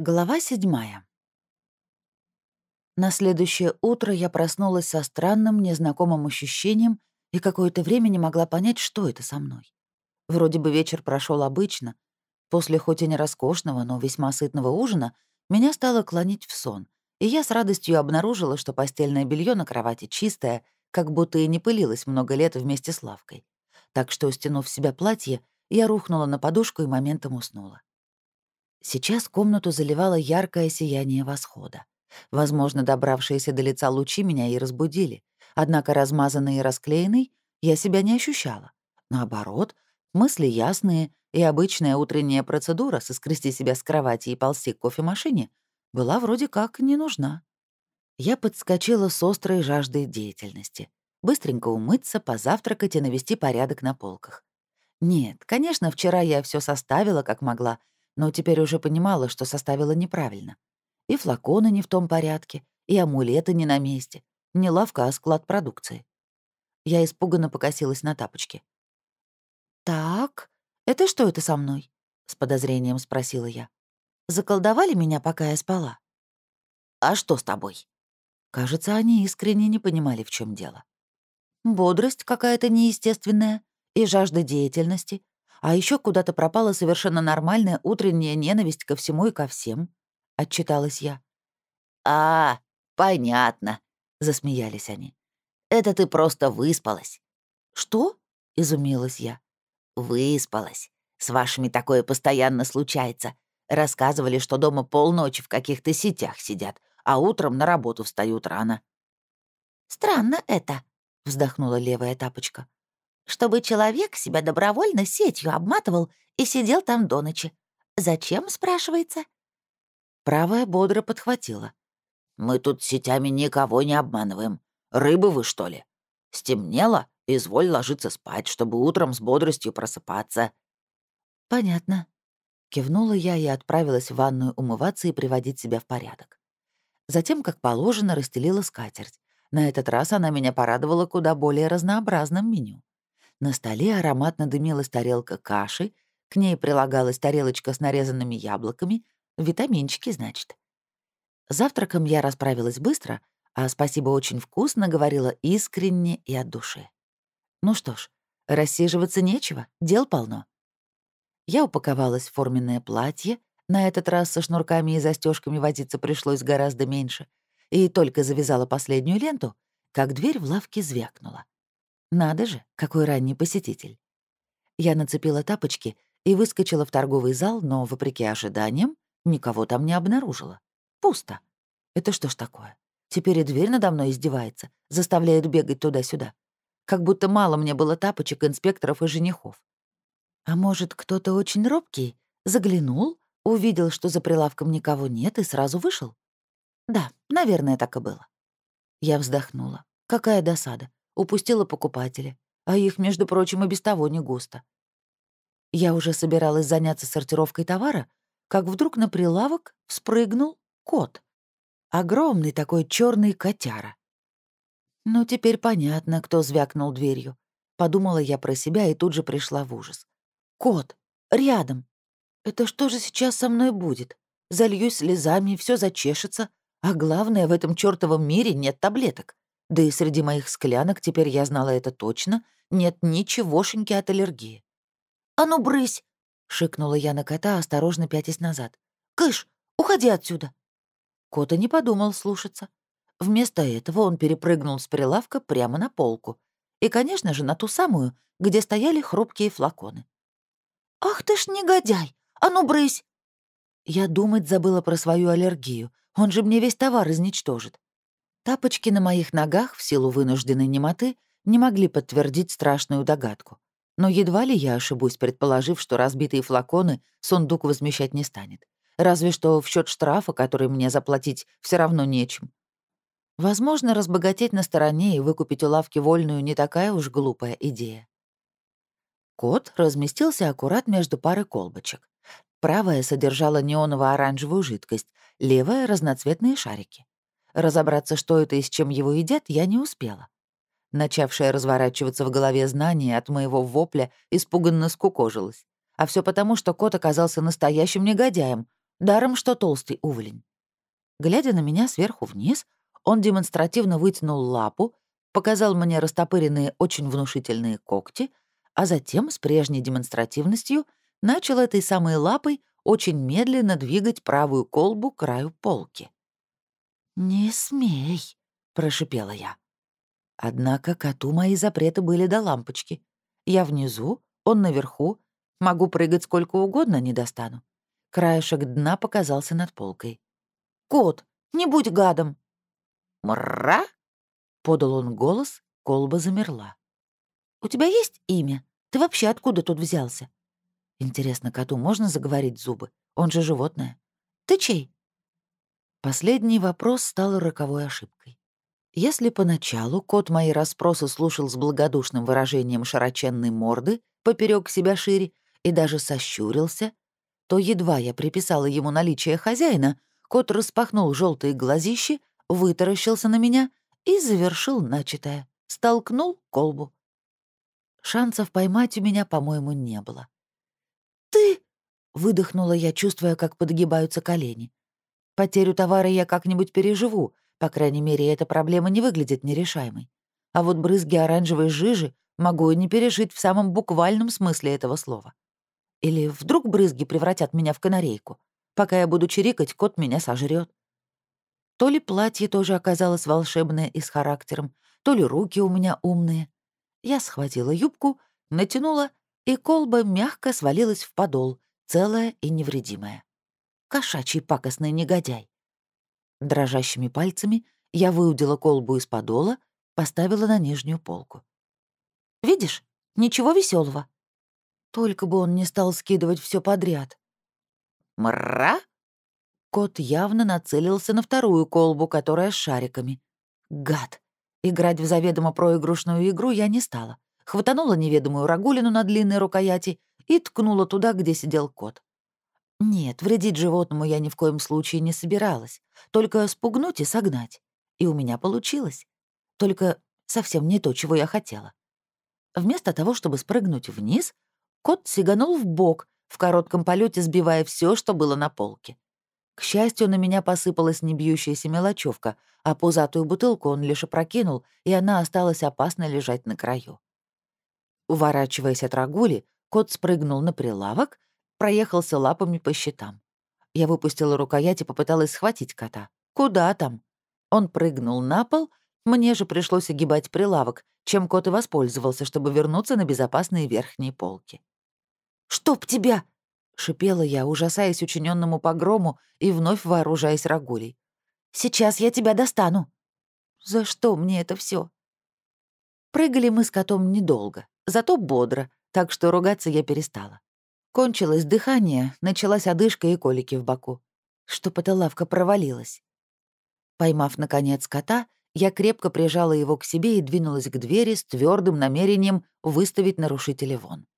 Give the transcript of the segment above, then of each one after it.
Глава седьмая. На следующее утро я проснулась со странным, незнакомым ощущением и какое-то время не могла понять, что это со мной. Вроде бы вечер прошел обычно. После хоть и не роскошного, но весьма сытного ужина меня стало клонить в сон, и я с радостью обнаружила, что постельное белье на кровати чистое, как будто и не пылилось много лет вместе с лавкой. Так что, стянув в себя платье, я рухнула на подушку и моментом уснула. Сейчас комнату заливало яркое сияние восхода. Возможно, добравшиеся до лица лучи меня и разбудили. Однако размазанный и расклеенный я себя не ощущала. Наоборот, мысли ясные, и обычная утренняя процедура соскрести себя с кровати и ползти к кофемашине была вроде как не нужна. Я подскочила с острой жаждой деятельности. Быстренько умыться, позавтракать и навести порядок на полках. Нет, конечно, вчера я все составила, как могла, но теперь уже понимала, что составила неправильно. И флаконы не в том порядке, и амулеты не на месте. Не лавка, а склад продукции. Я испуганно покосилась на тапочки. «Так, это что это со мной?» — с подозрением спросила я. «Заколдовали меня, пока я спала?» «А что с тобой?» Кажется, они искренне не понимали, в чем дело. Бодрость какая-то неестественная и жажда деятельности, а еще куда-то пропала совершенно нормальная утренняя ненависть ко всему и ко всем, — отчиталась я. «А, понятно», — засмеялись они. «Это ты просто выспалась». «Что?» — изумилась я. «Выспалась. С вашими такое постоянно случается. Рассказывали, что дома полночи в каких-то сетях сидят, а утром на работу встают рано». «Странно это», — вздохнула левая тапочка чтобы человек себя добровольно сетью обматывал и сидел там до ночи. Зачем, спрашивается? Правая бодро подхватила. «Мы тут сетями никого не обманываем. Рыбы вы, что ли? Стемнело, изволь ложиться спать, чтобы утром с бодростью просыпаться». «Понятно», — кивнула я и отправилась в ванную умываться и приводить себя в порядок. Затем, как положено, расстелила скатерть. На этот раз она меня порадовала куда более разнообразным меню. На столе ароматно дымилась тарелка каши, к ней прилагалась тарелочка с нарезанными яблоками, витаминчики, значит. Завтраком я расправилась быстро, а спасибо очень вкусно говорила искренне и от души. Ну что ж, рассиживаться нечего, дел полно. Я упаковалась в форменное платье, на этот раз со шнурками и застежками возиться пришлось гораздо меньше, и только завязала последнюю ленту, как дверь в лавке звякнула. Надо же, какой ранний посетитель. Я нацепила тапочки и выскочила в торговый зал, но, вопреки ожиданиям, никого там не обнаружила. Пусто. Это что ж такое? Теперь и дверь надо мной издевается, заставляет бегать туда-сюда. Как будто мало мне было тапочек, инспекторов и женихов. А может, кто-то очень робкий, заглянул, увидел, что за прилавком никого нет, и сразу вышел? Да, наверное, так и было. Я вздохнула. Какая досада упустила покупателя, а их, между прочим, и без того не густо. Я уже собиралась заняться сортировкой товара, как вдруг на прилавок вспрыгнул кот. Огромный такой черный котяра. Ну, теперь понятно, кто звякнул дверью. Подумала я про себя и тут же пришла в ужас. Кот! Рядом! Это что же сейчас со мной будет? Зальюсь слезами, все зачешется, а главное, в этом чёртовом мире нет таблеток. Да и среди моих склянок, теперь я знала это точно, нет ничегошеньки от аллергии. «А ну, брысь!» — шикнула я на кота, осторожно пятясь назад. «Кыш, уходи отсюда!» Кот и не подумал слушаться. Вместо этого он перепрыгнул с прилавка прямо на полку. И, конечно же, на ту самую, где стояли хрупкие флаконы. «Ах ты ж негодяй! А ну, брысь!» Я думать забыла про свою аллергию. Он же мне весь товар изничтожит. Тапочки на моих ногах в силу вынужденной немоты не могли подтвердить страшную догадку. Но едва ли я ошибусь, предположив, что разбитые флаконы сундук возмещать не станет. Разве что в счет штрафа, который мне заплатить все равно нечем. Возможно, разбогатеть на стороне и выкупить у лавки вольную не такая уж глупая идея. Кот разместился аккурат между парой колбочек. Правая содержала неоново-оранжевую жидкость, левая — разноцветные шарики. Разобраться, что это и с чем его едят, я не успела. Начавшая разворачиваться в голове знание от моего вопля испуганно скукожилась. А все потому, что кот оказался настоящим негодяем. Даром, что толстый уволень. Глядя на меня сверху вниз, он демонстративно вытянул лапу, показал мне растопыренные очень внушительные когти, а затем с прежней демонстративностью начал этой самой лапой очень медленно двигать правую колбу к краю полки. «Не смей», — прошипела я. Однако коту мои запреты были до лампочки. Я внизу, он наверху, могу прыгать сколько угодно, не достану. Краешек дна показался над полкой. «Кот, не будь гадом!» «Мра!» — подал он голос, колба замерла. «У тебя есть имя? Ты вообще откуда тут взялся?» «Интересно, коту можно заговорить зубы? Он же животное. Ты чей?» Последний вопрос стал роковой ошибкой. Если поначалу кот мои расспросы слушал с благодушным выражением широченной морды, поперек себя шире, и даже сощурился, то едва я приписала ему наличие хозяина, кот распахнул желтые глазищи, вытаращился на меня и завершил начатое. Столкнул колбу. Шансов поймать у меня, по-моему, не было. «Ты...» — выдохнула я, чувствуя, как подгибаются колени. Потерю товара я как-нибудь переживу, по крайней мере, эта проблема не выглядит нерешаемой. А вот брызги оранжевой жижи могу и не пережить в самом буквальном смысле этого слова. Или вдруг брызги превратят меня в канарейку. Пока я буду чирикать, кот меня сожрет. То ли платье тоже оказалось волшебное и с характером, то ли руки у меня умные. Я схватила юбку, натянула, и колба мягко свалилась в подол, целая и невредимая. Кошачий пакостный негодяй. Дрожащими пальцами я выудила колбу из подола, поставила на нижнюю полку. «Видишь, ничего веселого. Только бы он не стал скидывать все подряд. «Мра?» Кот явно нацелился на вторую колбу, которая с шариками. Гад! Играть в заведомо проигрышную игру я не стала. Хватанула неведомую рагулину на длинной рукояти и ткнула туда, где сидел кот. Нет, вредить животному я ни в коем случае не собиралась. Только спугнуть и согнать. И у меня получилось. Только совсем не то, чего я хотела. Вместо того, чтобы спрыгнуть вниз, кот сиганул в бок, в коротком полете сбивая все, что было на полке. К счастью, на меня посыпалась небьющаяся мелочевка, а пузатую бутылку он лишь опрокинул, и она осталась опасно лежать на краю. Уворачиваясь от рагули, кот спрыгнул на прилавок, проехался лапами по щитам. Я выпустила рукоять и попыталась схватить кота. Куда там? Он прыгнул на пол, мне же пришлось огибать прилавок, чем кот и воспользовался, чтобы вернуться на безопасные верхние полки. «Чтоб тебя!» шипела я, ужасаясь учиненному погрому и вновь вооружаясь рагулей. «Сейчас я тебя достану!» «За что мне это все? Прыгали мы с котом недолго, зато бодро, так что ругаться я перестала. Кончилось дыхание, началась одышка и колики в боку. Что-то лавка провалилась. Поймав, наконец, кота, я крепко прижала его к себе и двинулась к двери с твердым намерением выставить нарушителя вон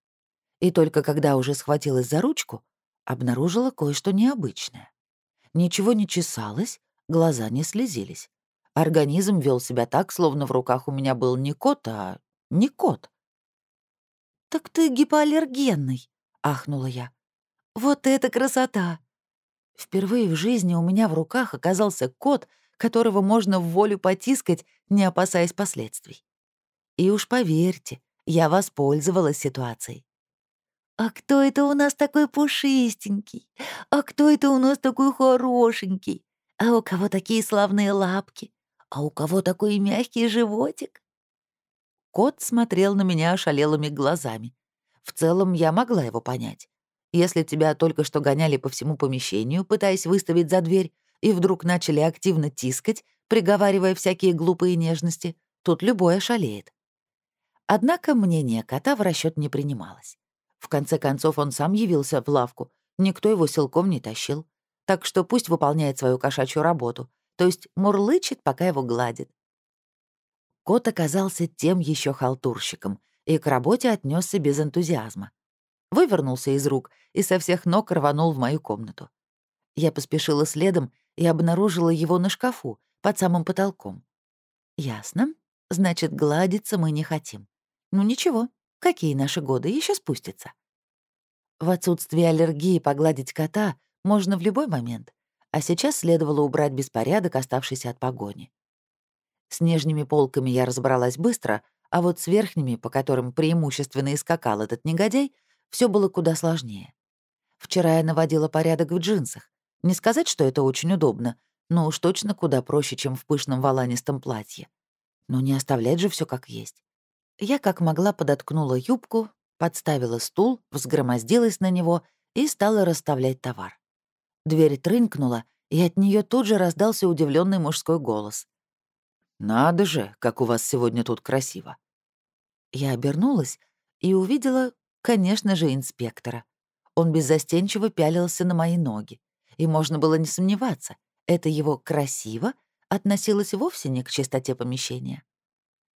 и только когда уже схватилась за ручку, обнаружила кое-что необычное. Ничего не чесалось, глаза не слезились. Организм вел себя так, словно в руках у меня был не кот, а не кот. «Так ты гипоаллергенный», — ахнула я. «Вот это красота!» Впервые в жизни у меня в руках оказался кот, которого можно в волю потискать, не опасаясь последствий. И уж поверьте, я воспользовалась ситуацией. «А кто это у нас такой пушистенький? А кто это у нас такой хорошенький? А у кого такие славные лапки? А у кого такой мягкий животик?» Кот смотрел на меня ошалелыми глазами. В целом, я могла его понять. Если тебя только что гоняли по всему помещению, пытаясь выставить за дверь, и вдруг начали активно тискать, приговаривая всякие глупые нежности, тут любой ошалеет. Однако мнение кота в расчет не принималось. В конце концов, он сам явился в лавку. Никто его силком не тащил. Так что пусть выполняет свою кошачью работу, то есть мурлычет, пока его гладит. Кот оказался тем еще халтурщиком и к работе отнесся без энтузиазма. Вывернулся из рук и со всех ног рванул в мою комнату. Я поспешила следом и обнаружила его на шкафу, под самым потолком. Ясно. Значит, гладиться мы не хотим. Ну ничего, Какие наши годы еще спустятся? В отсутствие аллергии погладить кота можно в любой момент, а сейчас следовало убрать беспорядок, оставшийся от погони. С нижними полками я разобралась быстро, а вот с верхними, по которым преимущественно и скакал этот негодяй, все было куда сложнее. Вчера я наводила порядок в джинсах. Не сказать, что это очень удобно, но уж точно куда проще, чем в пышном воланистом платье. Но не оставлять же все как есть. Я как могла подоткнула юбку, подставила стул, взгромоздилась на него и стала расставлять товар. Дверь трынкнула, и от нее тут же раздался удивленный мужской голос. «Надо же, как у вас сегодня тут красиво!» Я обернулась и увидела, конечно же, инспектора. Он беззастенчиво пялился на мои ноги, и можно было не сомневаться, это его «красиво» относилось вовсе не к чистоте помещения.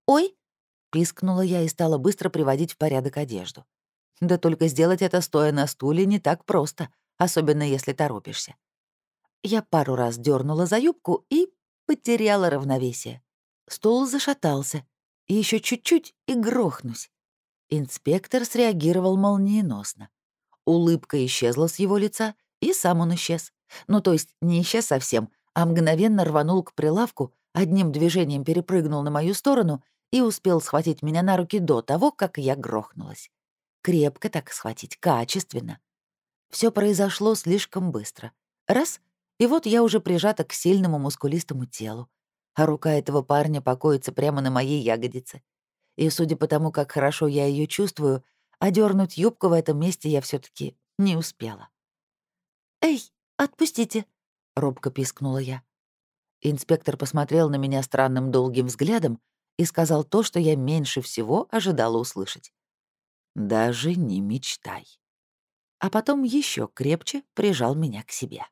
«Ой!» — пискнула я и стала быстро приводить в порядок одежду. Да только сделать это, стоя на стуле, не так просто, особенно если торопишься. Я пару раз дернула за юбку и потеряла равновесие. Стол зашатался. И еще чуть-чуть и грохнусь. Инспектор среагировал молниеносно. Улыбка исчезла с его лица, и сам он исчез. Ну, то есть не исчез совсем, а мгновенно рванул к прилавку, одним движением перепрыгнул на мою сторону и успел схватить меня на руки до того, как я грохнулась. Крепко так схватить, качественно. Все произошло слишком быстро. Раз — и вот я уже прижата к сильному мускулистому телу а рука этого парня покоится прямо на моей ягодице. И судя по тому, как хорошо я ее чувствую, одернуть юбку в этом месте я все таки не успела. «Эй, отпустите!» — робко пискнула я. Инспектор посмотрел на меня странным долгим взглядом и сказал то, что я меньше всего ожидала услышать. «Даже не мечтай». А потом еще крепче прижал меня к себе.